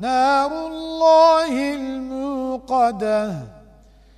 نار الله الموقدة.